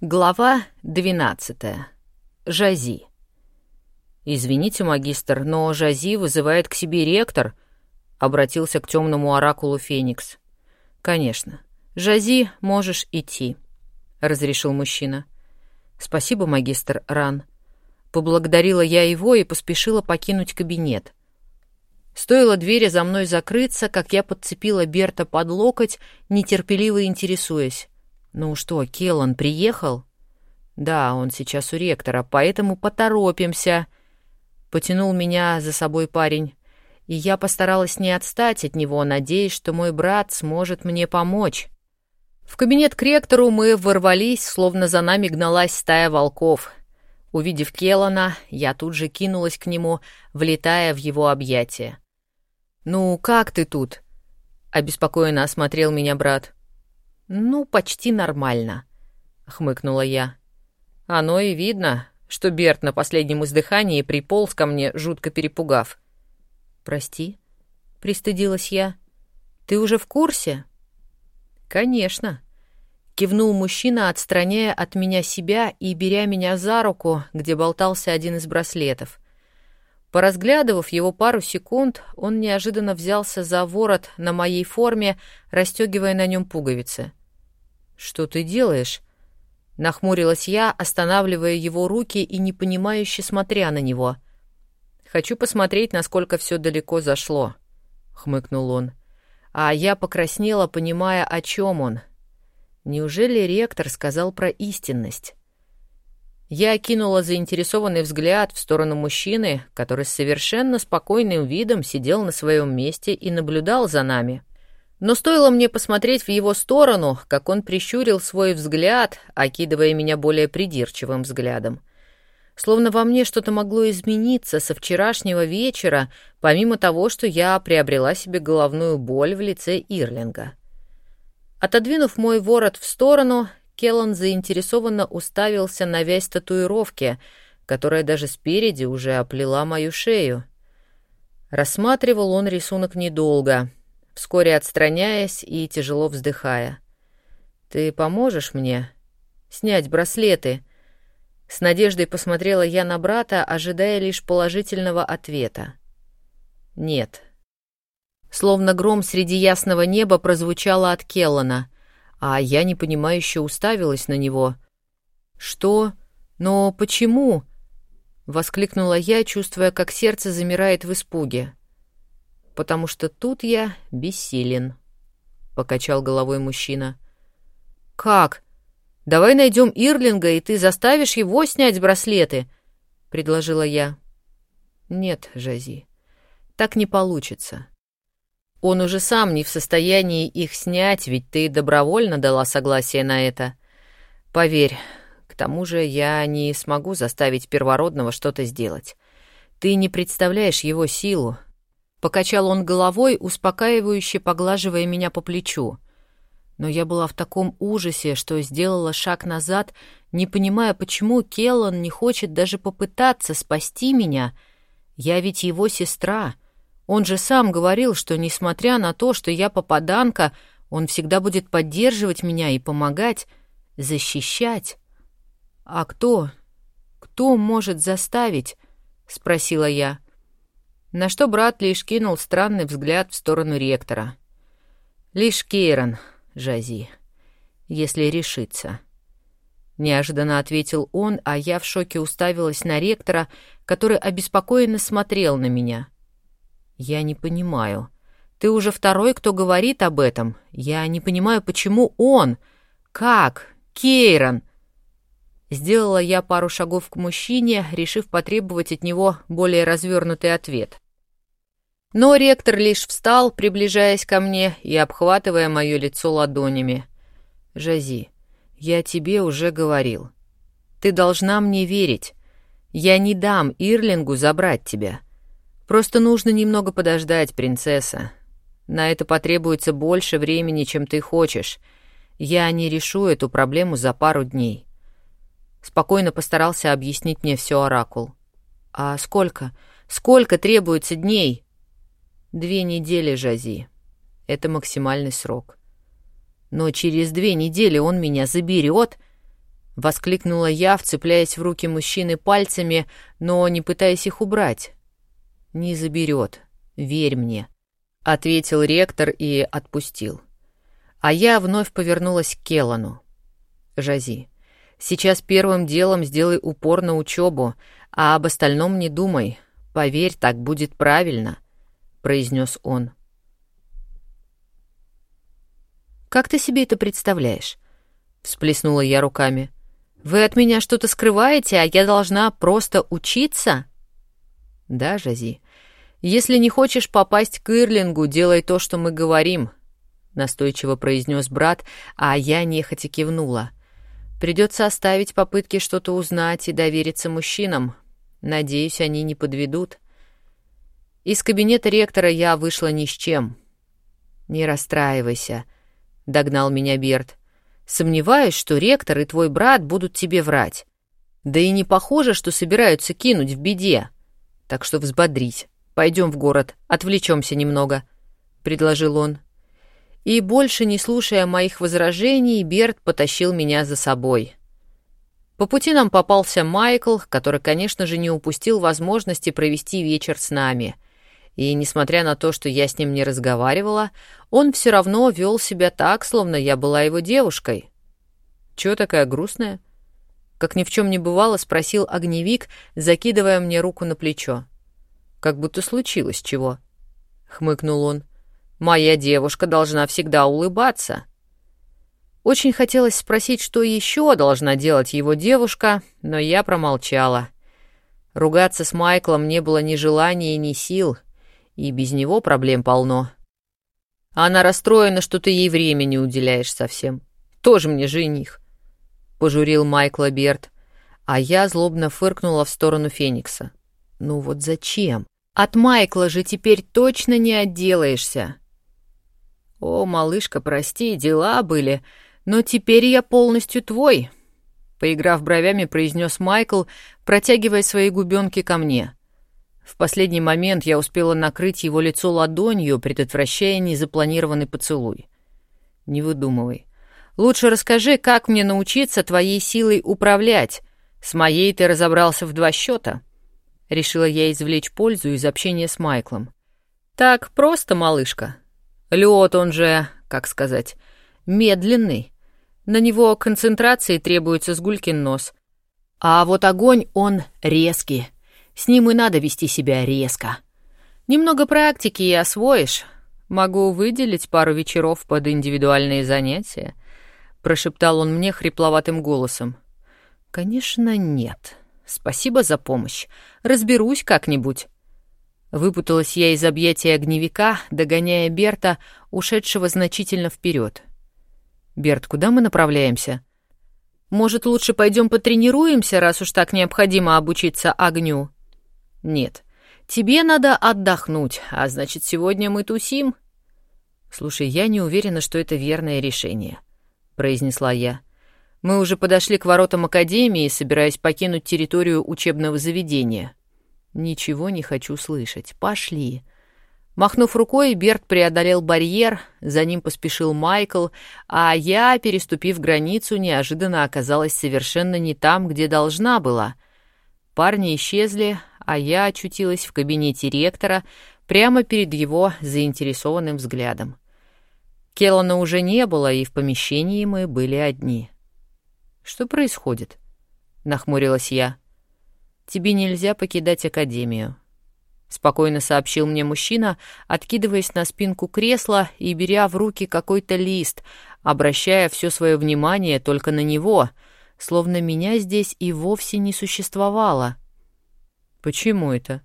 Глава 12. Жази. «Извините, магистр, но Жази вызывает к себе ректор», — обратился к темному оракулу Феникс. «Конечно. Жази, можешь идти», — разрешил мужчина. «Спасибо, магистр Ран». Поблагодарила я его и поспешила покинуть кабинет. Стоило двери за мной закрыться, как я подцепила Берта под локоть, нетерпеливо интересуясь. «Ну что, Келлан приехал?» «Да, он сейчас у ректора, поэтому поторопимся», — потянул меня за собой парень. И я постаралась не отстать от него, надеясь, что мой брат сможет мне помочь. В кабинет к ректору мы ворвались, словно за нами гналась стая волков. Увидев Келлана, я тут же кинулась к нему, влетая в его объятия. «Ну, как ты тут?» — обеспокоенно осмотрел меня брат. «Ну, почти нормально», — хмыкнула я. «Оно и видно, что Берт на последнем издыхании приполз ко мне, жутко перепугав». «Прости», — пристыдилась я. «Ты уже в курсе?» «Конечно», — кивнул мужчина, отстраняя от меня себя и беря меня за руку, где болтался один из браслетов. Поразглядывав его пару секунд, он неожиданно взялся за ворот на моей форме, расстегивая на нем пуговицы. «Что ты делаешь?» Нахмурилась я, останавливая его руки и непонимающе смотря на него. «Хочу посмотреть, насколько все далеко зашло», — хмыкнул он. А я покраснела, понимая, о чем он. Неужели ректор сказал про истинность? Я окинула заинтересованный взгляд в сторону мужчины, который с совершенно спокойным видом сидел на своем месте и наблюдал за нами. Но стоило мне посмотреть в его сторону, как он прищурил свой взгляд, окидывая меня более придирчивым взглядом. Словно во мне что-то могло измениться со вчерашнего вечера, помимо того, что я приобрела себе головную боль в лице Ирлинга. Отодвинув мой ворот в сторону, Келлан заинтересованно уставился на вязь татуировки, которая даже спереди уже оплела мою шею. Рассматривал он рисунок недолго — вскоре отстраняясь и тяжело вздыхая. «Ты поможешь мне снять браслеты?» С надеждой посмотрела я на брата, ожидая лишь положительного ответа. «Нет». Словно гром среди ясного неба прозвучало от Келлана, а я непонимающе уставилась на него. «Что? Но почему?» — воскликнула я, чувствуя, как сердце замирает в испуге потому что тут я бессилен», — покачал головой мужчина. «Как? Давай найдем Ирлинга, и ты заставишь его снять браслеты», — предложила я. «Нет, Жази, так не получится. Он уже сам не в состоянии их снять, ведь ты добровольно дала согласие на это. Поверь, к тому же я не смогу заставить первородного что-то сделать. Ты не представляешь его силу, Покачал он головой, успокаивающе поглаживая меня по плечу. Но я была в таком ужасе, что сделала шаг назад, не понимая, почему Келлан не хочет даже попытаться спасти меня. Я ведь его сестра. Он же сам говорил, что, несмотря на то, что я попаданка, он всегда будет поддерживать меня и помогать, защищать. «А кто? Кто может заставить?» — спросила я. — на что брат лишь кинул странный взгляд в сторону ректора. «Лишь Кейрон, Жази, если решится». Неожиданно ответил он, а я в шоке уставилась на ректора, который обеспокоенно смотрел на меня. «Я не понимаю. Ты уже второй, кто говорит об этом. Я не понимаю, почему он? Как? Кейрон?» Сделала я пару шагов к мужчине, решив потребовать от него более развернутый ответ. Но ректор лишь встал, приближаясь ко мне и обхватывая мое лицо ладонями. «Жази, я тебе уже говорил. Ты должна мне верить. Я не дам Ирлингу забрать тебя. Просто нужно немного подождать, принцесса. На это потребуется больше времени, чем ты хочешь. Я не решу эту проблему за пару дней». Спокойно постарался объяснить мне все оракул. «А сколько? Сколько требуется дней?» «Две недели, Жази. Это максимальный срок. Но через две недели он меня заберет», — Воскликнула я, вцепляясь в руки мужчины пальцами, но не пытаясь их убрать. «Не заберет, верь мне», — ответил ректор и отпустил. А я вновь повернулась к Келану. «Жази, сейчас первым делом сделай упор на учебу, а об остальном не думай. Поверь, так будет правильно», — произнес он. «Как ты себе это представляешь?» — всплеснула я руками. «Вы от меня что-то скрываете, а я должна просто учиться?» «Да, Жази. Если не хочешь попасть к Ирлингу, делай то, что мы говорим», — настойчиво произнес брат, а я нехотя кивнула. «Придется оставить попытки что-то узнать и довериться мужчинам. Надеюсь, они не подведут». Из кабинета ректора я вышла ни с чем. «Не расстраивайся», — догнал меня Берт. Сомневаюсь, что ректор и твой брат будут тебе врать. Да и не похоже, что собираются кинуть в беде. Так что взбодрись. Пойдем в город, отвлечемся немного, предложил он. И больше не слушая моих возражений, Берт потащил меня за собой. По пути нам попался Майкл, который, конечно же, не упустил возможности провести вечер с нами — и, несмотря на то, что я с ним не разговаривала, он все равно вел себя так, словно я была его девушкой. «Чего такая грустная?» Как ни в чем не бывало, спросил огневик, закидывая мне руку на плечо. «Как будто случилось чего?» — хмыкнул он. «Моя девушка должна всегда улыбаться». Очень хотелось спросить, что еще должна делать его девушка, но я промолчала. Ругаться с Майклом не было ни желания, ни сил — и без него проблем полно. Она расстроена, что ты ей время не уделяешь совсем. Тоже мне жених. Пожурил Майкла Берт, а я злобно фыркнула в сторону Феникса. Ну вот зачем? От Майкла же теперь точно не отделаешься. О, малышка, прости, дела были, но теперь я полностью твой. Поиграв бровями, произнес Майкл, протягивая свои губенки ко мне. В последний момент я успела накрыть его лицо ладонью, предотвращая незапланированный поцелуй. Не выдумывай. Лучше расскажи, как мне научиться твоей силой управлять. С моей ты разобрался в два счета. Решила я извлечь пользу из общения с Майклом. Так просто, малышка. Лед, он же, как сказать, медленный. На него концентрации требуется сгулькин нос. А вот огонь, он резкий. С ним и надо вести себя резко. Немного практики и освоишь. Могу выделить пару вечеров под индивидуальные занятия», — прошептал он мне хрипловатым голосом. «Конечно, нет. Спасибо за помощь. Разберусь как-нибудь». Выпуталась я из объятия огневика, догоняя Берта, ушедшего значительно вперед. «Берт, куда мы направляемся?» «Может, лучше пойдем потренируемся, раз уж так необходимо обучиться огню?» «Нет, тебе надо отдохнуть, а значит, сегодня мы тусим». «Слушай, я не уверена, что это верное решение», — произнесла я. «Мы уже подошли к воротам Академии, собираясь покинуть территорию учебного заведения». «Ничего не хочу слышать. Пошли». Махнув рукой, Берт преодолел барьер, за ним поспешил Майкл, а я, переступив границу, неожиданно оказалась совершенно не там, где должна была. Парни исчезли, а я очутилась в кабинете ректора прямо перед его заинтересованным взглядом. Келлана уже не было, и в помещении мы были одни. «Что происходит?» — нахмурилась я. «Тебе нельзя покидать Академию», — спокойно сообщил мне мужчина, откидываясь на спинку кресла и беря в руки какой-то лист, обращая все свое внимание только на него, словно меня здесь и вовсе не существовало. «Почему это?»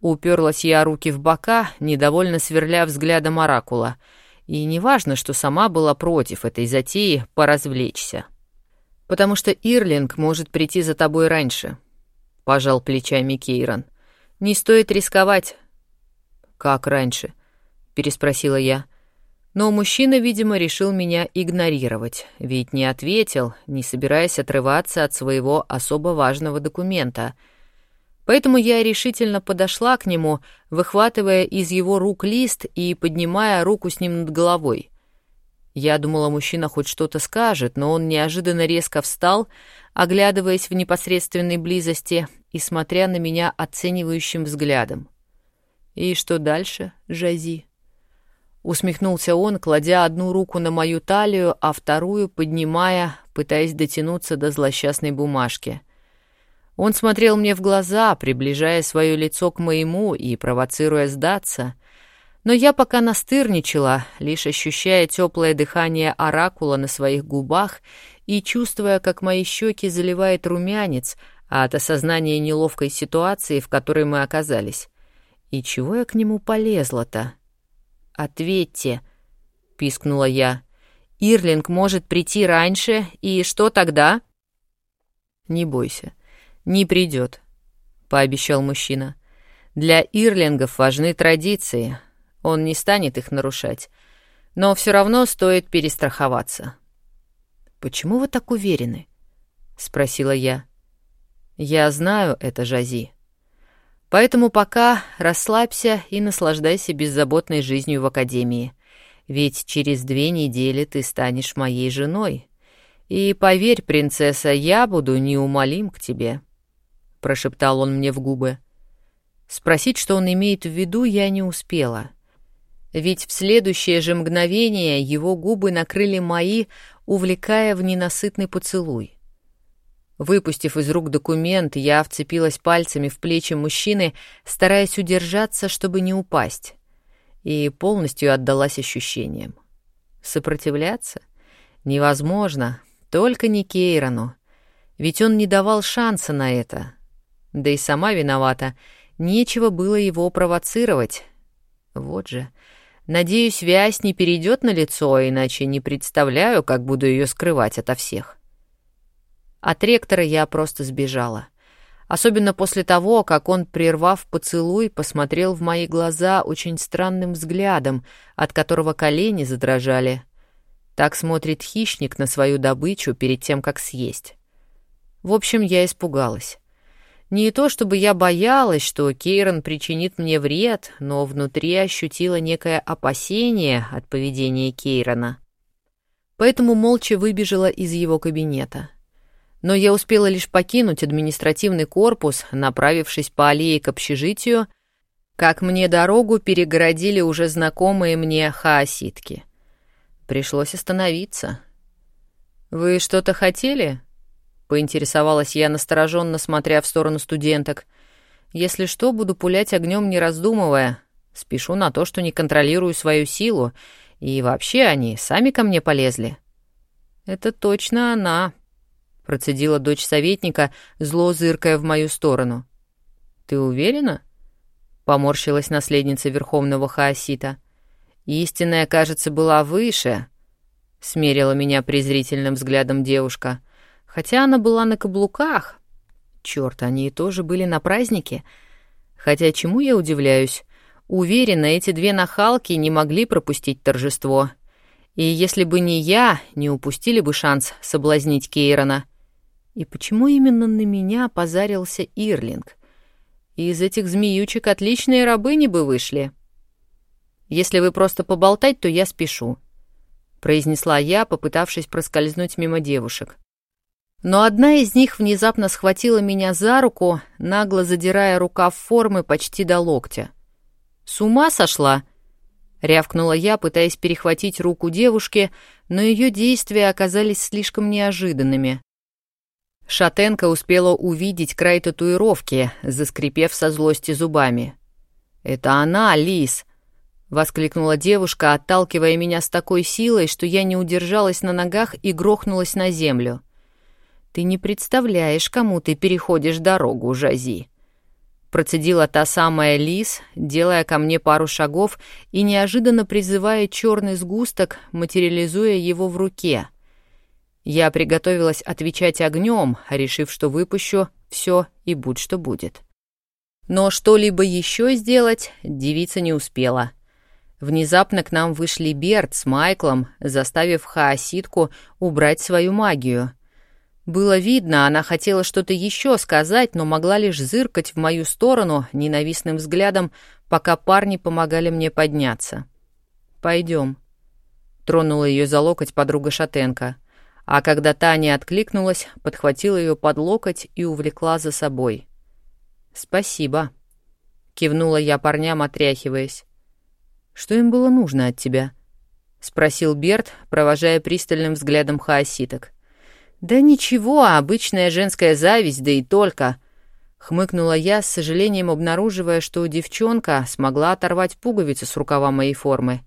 Уперлась я руки в бока, недовольно сверля взглядом оракула. И неважно, что сама была против этой затеи поразвлечься. «Потому что Ирлинг может прийти за тобой раньше», — пожал плечами Кейрон. «Не стоит рисковать». «Как раньше?» — переспросила я. Но мужчина, видимо, решил меня игнорировать, ведь не ответил, не собираясь отрываться от своего особо важного документа — Поэтому я решительно подошла к нему, выхватывая из его рук лист и поднимая руку с ним над головой. Я думала, мужчина хоть что-то скажет, но он неожиданно резко встал, оглядываясь в непосредственной близости и смотря на меня оценивающим взглядом. «И что дальше, Жази?» Усмехнулся он, кладя одну руку на мою талию, а вторую поднимая, пытаясь дотянуться до злосчастной бумажки. Он смотрел мне в глаза, приближая свое лицо к моему и провоцируя сдаться — но я пока настырничала, лишь ощущая теплое дыхание оракула на своих губах и чувствуя, как мои щеки заливает румянец от осознания неловкой ситуации, в которой мы оказались. И чего я к нему полезла-то? «Ответьте», — пискнула я. «Ирлинг может прийти раньше, и что тогда?» «Не бойся, не придет», — пообещал мужчина. «Для Ирлингов важны традиции, он не станет их нарушать. Но все равно стоит перестраховаться. «Почему вы так уверены?» — спросила я. «Я знаю это, Жази. Поэтому пока расслабься и наслаждайся беззаботной жизнью в Академии. Ведь через две недели ты станешь моей женой. И поверь, принцесса, я буду неумолим к тебе», — прошептал он мне в губы. Спросить, что он имеет в виду, я не успела — ведь в следующее же мгновение его губы накрыли мои, увлекая в ненасытный поцелуй. Выпустив из рук документ, я вцепилась пальцами в плечи мужчины, стараясь удержаться, чтобы не упасть, и полностью отдалась ощущениям. Сопротивляться? Невозможно, только не Кейрону, ведь он не давал шанса на это. Да и сама виновата, нечего было его провоцировать. Вот же... Надеюсь, вязь не перейдет на лицо, иначе не представляю, как буду ее скрывать ото всех. От ректора я просто сбежала. Особенно после того, как он, прервав поцелуй, посмотрел в мои глаза очень странным взглядом, от которого колени задрожали. Так смотрит хищник на свою добычу перед тем, как съесть. В общем, я испугалась. Не то чтобы я боялась, что Кейрон причинит мне вред, но внутри ощутила некое опасение от поведения Кейрона. Поэтому молча выбежала из его кабинета. Но я успела лишь покинуть административный корпус, направившись по аллее к общежитию, как мне дорогу перегородили уже знакомые мне хаоситки. Пришлось остановиться. «Вы что-то хотели?» — поинтересовалась я, настороженно смотря в сторону студенток. «Если что, буду пулять огнем, не раздумывая. Спешу на то, что не контролирую свою силу. И вообще они сами ко мне полезли». «Это точно она», — процедила дочь советника, зло зыркая в мою сторону. «Ты уверена?» — поморщилась наследница Верховного Хаосита. «Истинная, кажется, была выше», — смерила меня презрительным взглядом девушка хотя она была на каблуках. Чёрт, они тоже были на празднике. Хотя чему я удивляюсь? Уверена, эти две нахалки не могли пропустить торжество. И если бы не я, не упустили бы шанс соблазнить Кейрона. И почему именно на меня позарился Ирлинг? Из этих змеючек отличные рабыни бы вышли. Если вы просто поболтать, то я спешу, произнесла я, попытавшись проскользнуть мимо девушек. Но одна из них внезапно схватила меня за руку, нагло задирая рукав формы почти до локтя. «С ума сошла?» — рявкнула я, пытаясь перехватить руку девушки, но ее действия оказались слишком неожиданными. Шатенка успела увидеть край татуировки, заскрипев со злости зубами. «Это она, Лис!» — воскликнула девушка, отталкивая меня с такой силой, что я не удержалась на ногах и грохнулась на землю. «Ты не представляешь, кому ты переходишь дорогу, Жази!» Процедила та самая лис, делая ко мне пару шагов и неожиданно призывая черный сгусток, материализуя его в руке. Я приготовилась отвечать огнем, решив, что выпущу все и будь что будет. Но что-либо еще сделать девица не успела. Внезапно к нам вышли Берт с Майклом, заставив хаоситку убрать свою магию — было видно, она хотела что-то еще сказать, но могла лишь зыркать в мою сторону ненавистным взглядом, пока парни помогали мне подняться. «Пойдем», — Тронула ее за локоть подруга Шатенко. А когда Таня откликнулась, подхватила ее под локоть и увлекла за собой. «Спасибо», — кивнула я парням, отряхиваясь. «Что им было нужно от тебя?» — спросил Берт, провожая пристальным взглядом хаоситок. «Да ничего, обычная женская зависть, да и только», — хмыкнула я, с сожалением обнаруживая, что девчонка смогла оторвать пуговицу с рукава моей формы.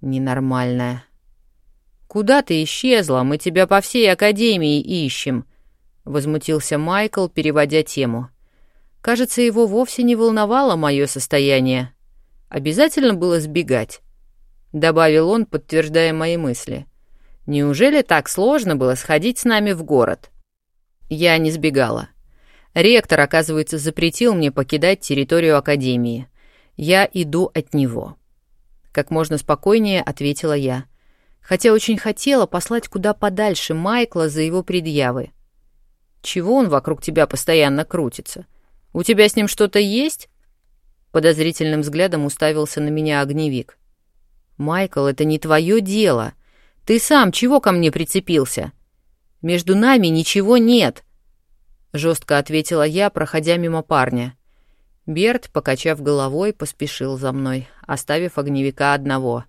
«Ненормальная». «Куда ты исчезла? Мы тебя по всей академии ищем», — возмутился Майкл, переводя тему. Кажется, его вовсе не волновало мое состояние. Обязательно было сбегать, — добавил он, подтверждая мои мысли. Неужели так сложно было сходить с нами в город? Я не сбегала. Ректор, оказывается, запретил мне покидать территорию Академии. Я иду от него. Как можно спокойнее ответила я. Хотя очень хотела послать куда подальше Майкла за его предъявы. Чего он вокруг тебя постоянно крутится? У тебя с ним что-то есть? Подозрительным взглядом уставился на меня огневик. «Майкл, это не твое дело. Ты сам чего ко мне прицепился? Между нами ничего нет», — жестко ответила я, проходя мимо парня. Берт, покачав головой, поспешил за мной, оставив огневика одного.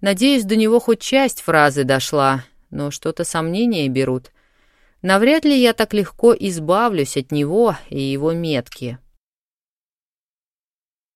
Надеюсь, до него хоть часть фразы дошла, но что-то сомнения берут. Навряд ли я так легко избавлюсь от него и его метки.